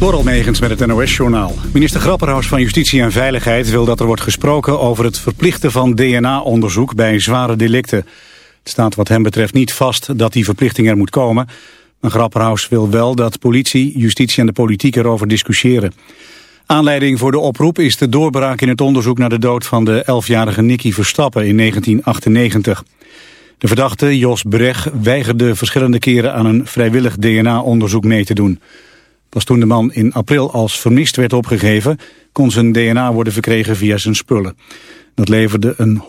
Door Megens met het NOS-journaal. Minister Grapperhaus van Justitie en Veiligheid wil dat er wordt gesproken over het verplichten van DNA-onderzoek bij zware delicten. Het staat wat hem betreft niet vast dat die verplichting er moet komen. Maar Grapperhaus wil wel dat politie, justitie en de politiek erover discussiëren. Aanleiding voor de oproep is de doorbraak in het onderzoek naar de dood van de 11-jarige Nicky Verstappen in 1998. De verdachte, Jos Breg, weigerde verschillende keren aan een vrijwillig DNA-onderzoek mee te doen. Pas toen de man in april als vermist werd opgegeven... kon zijn DNA worden verkregen via zijn spullen. Dat leverde een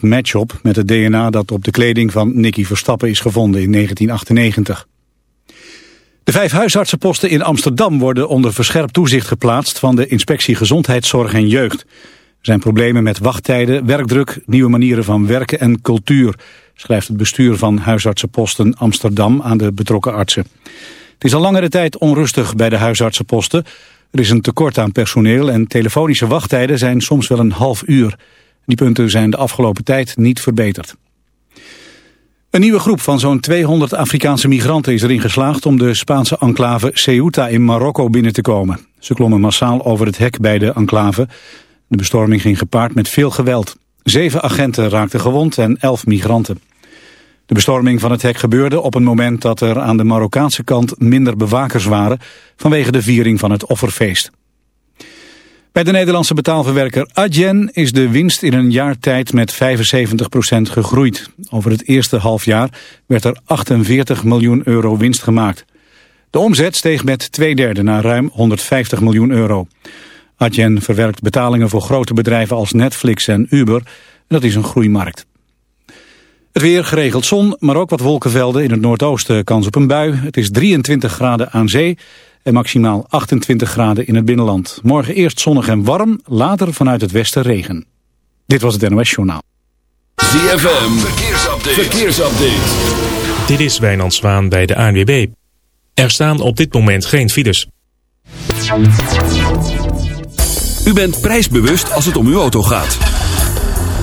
100% match op met het DNA dat op de kleding van Nicky Verstappen is gevonden in 1998. De vijf huisartsenposten in Amsterdam worden onder verscherpt toezicht geplaatst van de Inspectie Gezondheidszorg en Jeugd. Er zijn problemen met wachttijden, werkdruk, nieuwe manieren van werken en cultuur, schrijft het bestuur van huisartsenposten Amsterdam aan de betrokken artsen. Het is al langere tijd onrustig bij de huisartsenposten. Er is een tekort aan personeel en telefonische wachttijden zijn soms wel een half uur. Die punten zijn de afgelopen tijd niet verbeterd. Een nieuwe groep van zo'n 200 Afrikaanse migranten is erin geslaagd om de Spaanse enclave Ceuta in Marokko binnen te komen. Ze klommen massaal over het hek bij de enclave. De bestorming ging gepaard met veel geweld. Zeven agenten raakten gewond en elf migranten. De bestorming van het hek gebeurde op een moment dat er aan de Marokkaanse kant minder bewakers waren vanwege de viering van het offerfeest. Bij de Nederlandse betaalverwerker Adyen is de winst in een jaar tijd met 75% gegroeid. Over het eerste halfjaar werd er 48 miljoen euro winst gemaakt. De omzet steeg met twee derde naar ruim 150 miljoen euro. Adyen verwerkt betalingen voor grote bedrijven als Netflix en Uber. Dat is een groeimarkt. Het weer geregeld zon, maar ook wat wolkenvelden. In het noordoosten kans op een bui. Het is 23 graden aan zee en maximaal 28 graden in het binnenland. Morgen eerst zonnig en warm, later vanuit het westen regen. Dit was het NOS Journaal. ZFM, verkeersupdate. verkeersupdate. Dit is Wijnand Zwaan bij de ANWB. Er staan op dit moment geen files. U bent prijsbewust als het om uw auto gaat.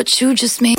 What you just made.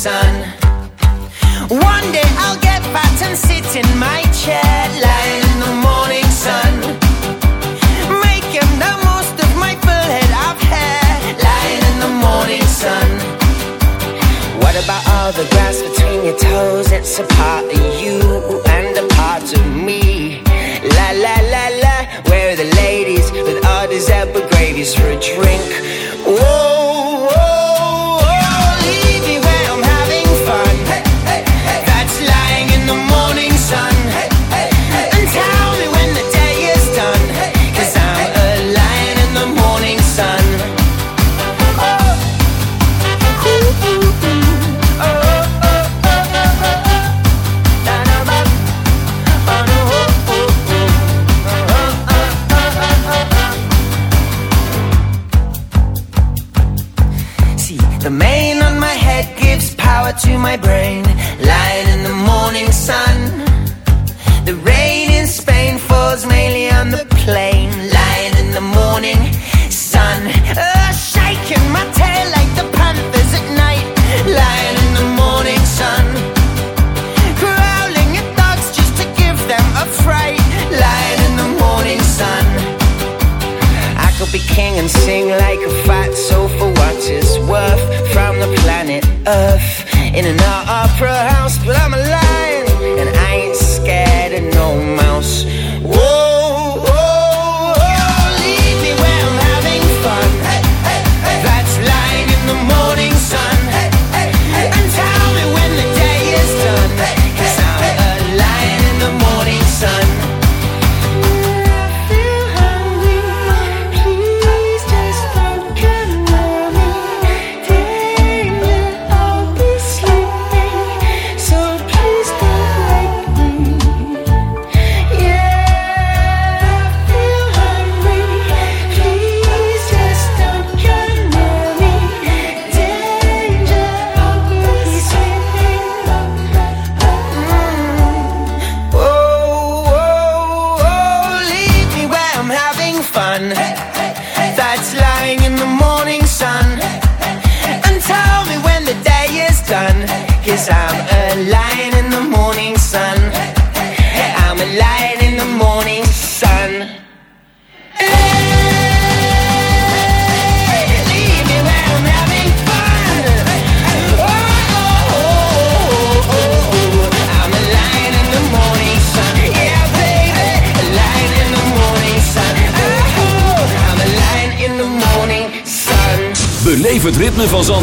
sun. One day I'll get fat and sit in my chair, lying in the morning sun. Making the most of my full head of hair, lying in the morning sun. What about all the grass between your toes? It's a part of you and a part of me. La la la la, where are the ladies with all these apple gravies for a drink? Whoa,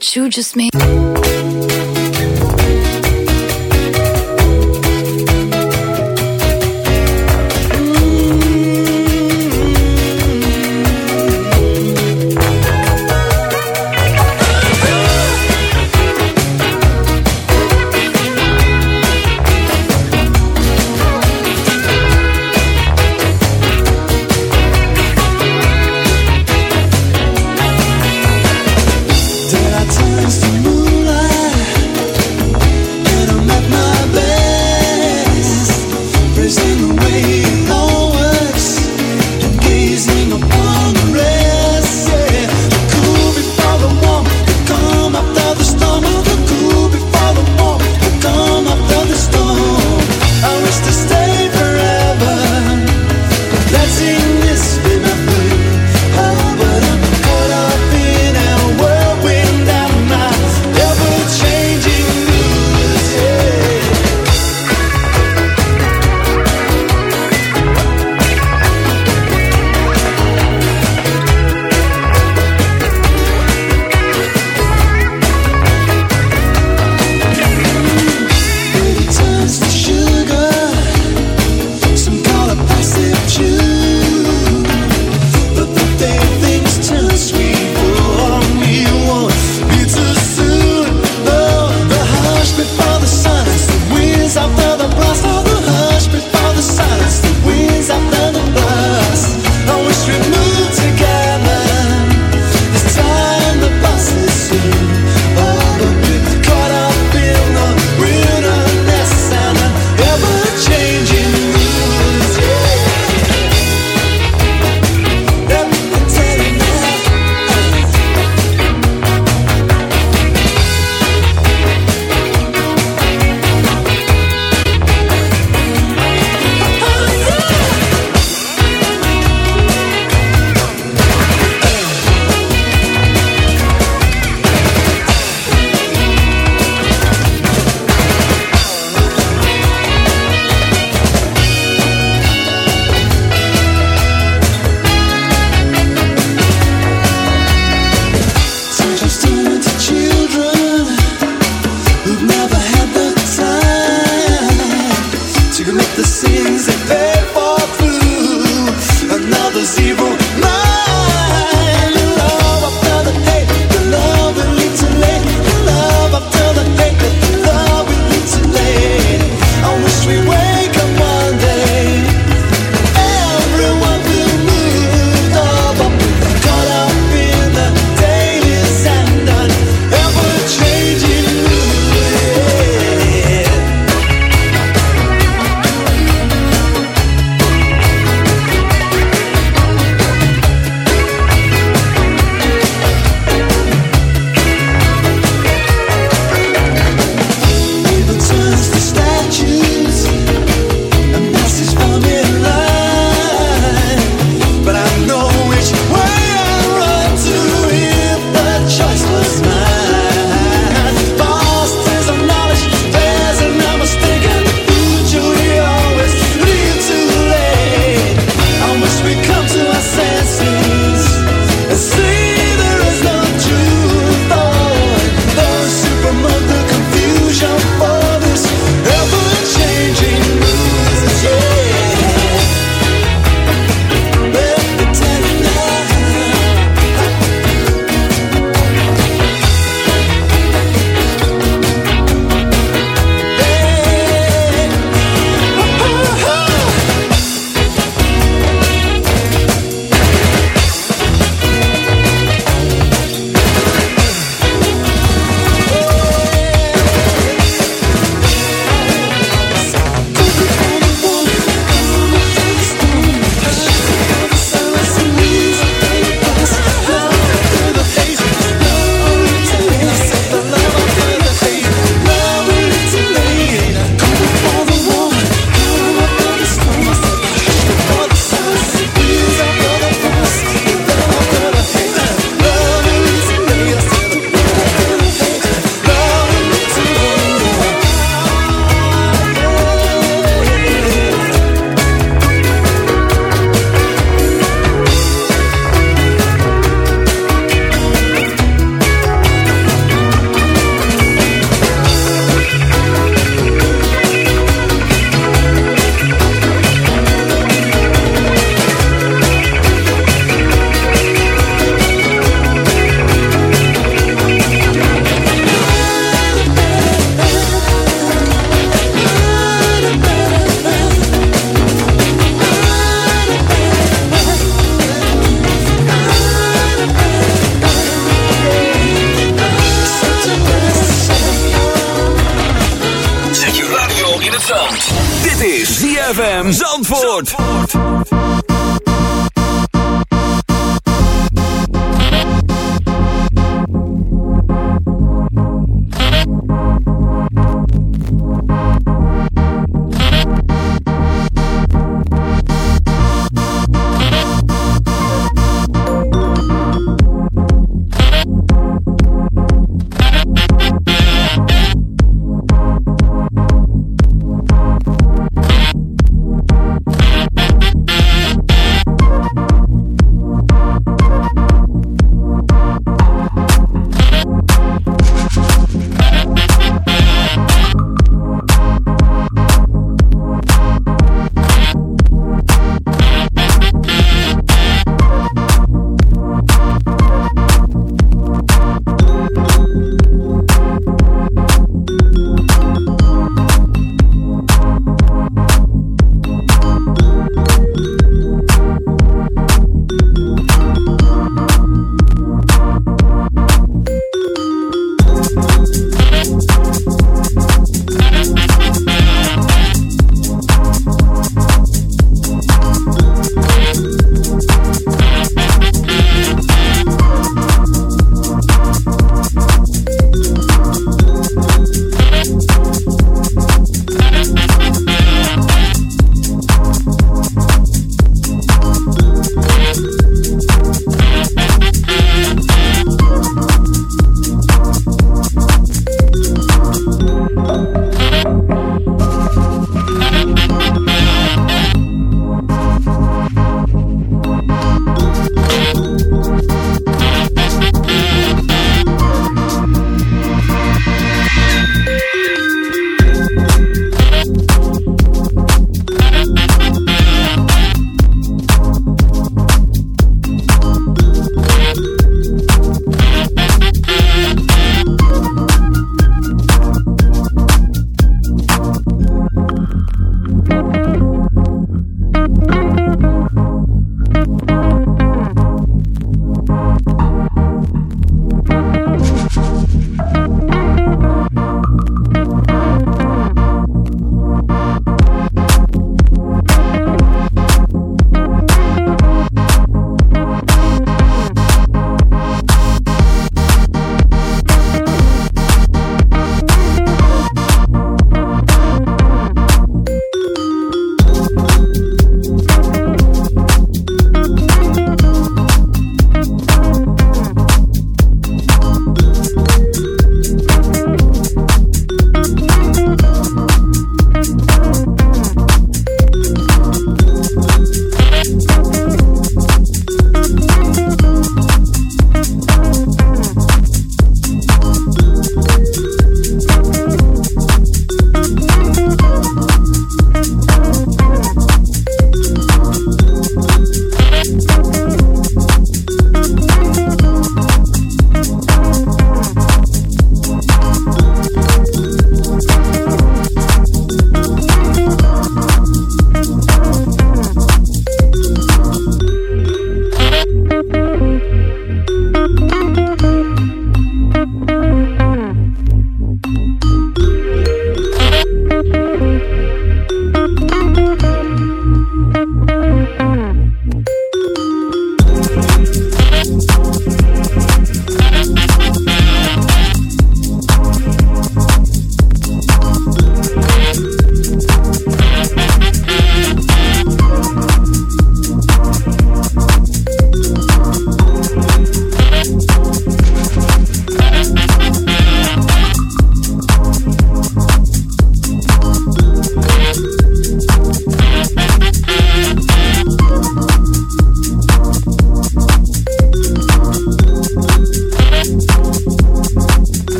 What you just made.